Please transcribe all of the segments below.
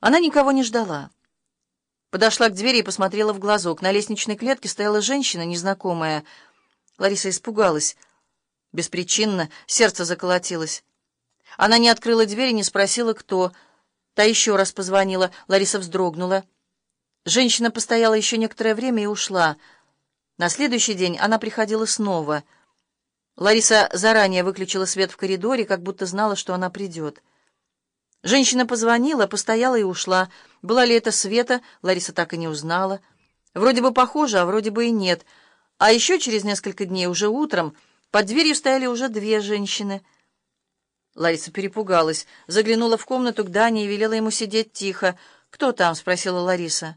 Она никого не ждала. Подошла к двери и посмотрела в глазок. На лестничной клетке стояла женщина, незнакомая. Лариса испугалась. Беспричинно сердце заколотилось. Она не открыла дверь и не спросила, кто. Та еще раз позвонила. Лариса вздрогнула. Женщина постояла еще некоторое время и ушла. На следующий день она приходила снова. Лариса заранее выключила свет в коридоре, как будто знала, что она придет. Женщина позвонила, постояла и ушла. Была ли это Света, Лариса так и не узнала. Вроде бы похоже, а вроде бы и нет. А еще через несколько дней, уже утром, под дверью стояли уже две женщины. Лариса перепугалась, заглянула в комнату к Дане и велела ему сидеть тихо. «Кто там?» — спросила Лариса.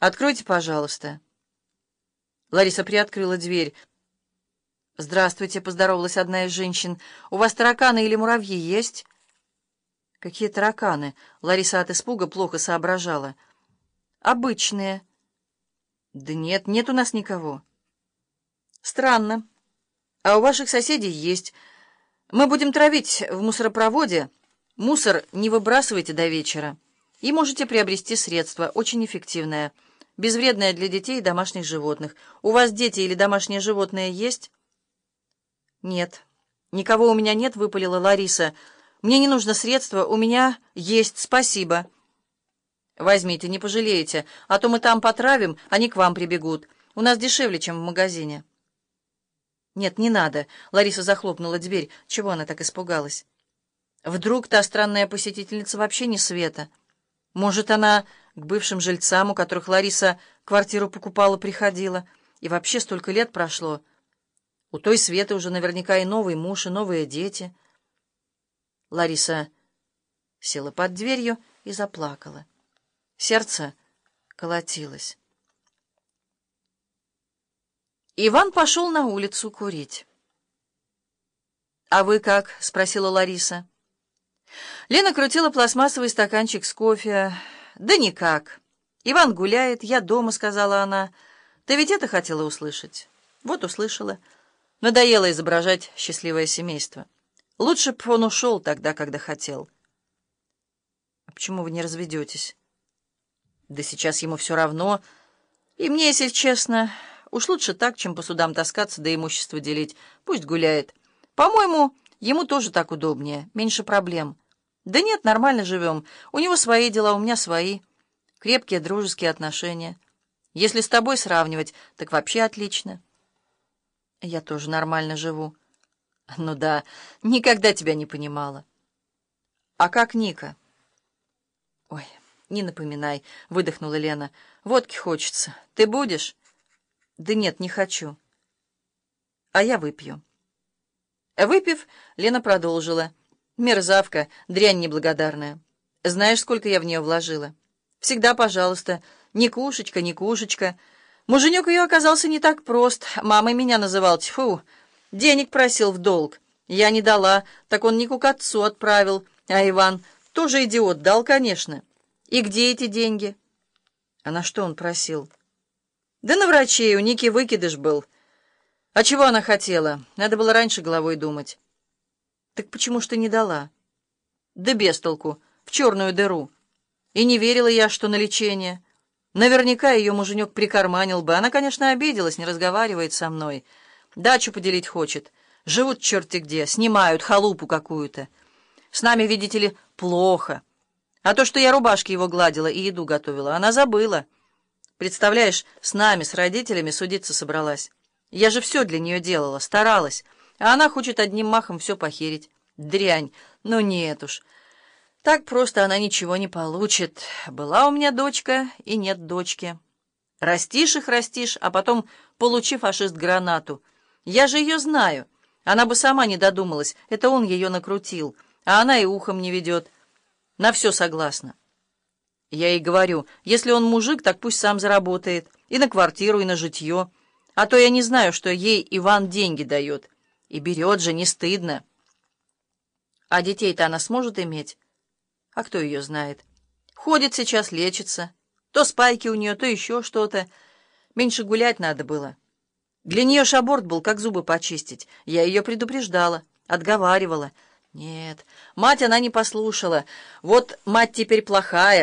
«Откройте, пожалуйста». Лариса приоткрыла дверь. «Здравствуйте», — поздоровалась одна из женщин. «У вас тараканы или муравьи есть?» «Какие тараканы?» Лариса от испуга плохо соображала. «Обычные». «Да нет, нет у нас никого». «Странно. А у ваших соседей есть. Мы будем травить в мусоропроводе. Мусор не выбрасывайте до вечера. И можете приобрести средство, очень эффективное, безвредное для детей и домашних животных. У вас дети или домашние животные есть?» «Нет. Никого у меня нет», — выпалила Лариса, — мне не нужно средства, у меня есть, спасибо. Возьмите, не пожалеете, а то мы там потравим, они к вам прибегут. У нас дешевле, чем в магазине. Нет, не надо. Лариса захлопнула дверь. Чего она так испугалась? Вдруг та странная посетительница вообще не Света? Может, она к бывшим жильцам, у которых Лариса квартиру покупала, приходила? И вообще столько лет прошло. У той Светы уже наверняка и новый муж, и новые дети — Лариса села под дверью и заплакала. Сердце колотилось. Иван пошел на улицу курить. «А вы как?» — спросила Лариса. Лена крутила пластмассовый стаканчик с кофе. «Да никак. Иван гуляет, я дома», — сказала она. «Ты ведь это хотела услышать?» «Вот услышала. Надоело изображать счастливое семейство». Лучше б он ушел тогда, когда хотел. А почему вы не разведетесь? Да сейчас ему все равно. И мне, если честно, уж лучше так, чем по судам таскаться да имущество делить. Пусть гуляет. По-моему, ему тоже так удобнее, меньше проблем. Да нет, нормально живем. У него свои дела, у меня свои. Крепкие дружеские отношения. Если с тобой сравнивать, так вообще отлично. Я тоже нормально живу. Ну да, никогда тебя не понимала. А как Ника? Ой, не напоминай, выдохнула Лена. Водки хочется. Ты будешь? Да нет, не хочу. А я выпью. Выпив, Лена продолжила. Мерзавка, дрянь неблагодарная. Знаешь, сколько я в нее вложила? Всегда, пожалуйста, ни кушечка, ни кушечка. Муженек ее оказался не так прост. Мамой меня называл, тьфу, Денег просил в долг. Я не дала, так он Нику к отцу отправил. А Иван тоже идиот, дал, конечно. И где эти деньги? А на что он просил? Да на врачей, у Ники выкидыш был. А чего она хотела? Надо было раньше головой думать. Так почему ж ты не дала? Да без толку, в черную дыру. И не верила я, что на лечение. Наверняка ее муженек прикарманил бы. Она, конечно, обиделась, не разговаривает со мной. Дачу поделить хочет. Живут черти где, снимают халупу какую-то. С нами, видите ли, плохо. А то, что я рубашки его гладила и еду готовила, она забыла. Представляешь, с нами, с родителями судиться собралась. Я же все для нее делала, старалась. А она хочет одним махом все похерить. Дрянь. Ну нет уж. Так просто она ничего не получит. Была у меня дочка, и нет дочки. Растишь их, растишь, а потом получи, фашист, гранату — я же ее знаю. Она бы сама не додумалась. Это он ее накрутил. А она и ухом не ведет. На все согласна. Я ей говорю, если он мужик, так пусть сам заработает. И на квартиру, и на житье. А то я не знаю, что ей Иван деньги дает. И берет же, не стыдно. А детей-то она сможет иметь? А кто ее знает? Ходит сейчас, лечится. То спайки у нее, то еще что-то. Меньше гулять надо было. Для нее ж аборт был, как зубы почистить. Я ее предупреждала, отговаривала. Нет, мать она не послушала. Вот мать теперь плохая.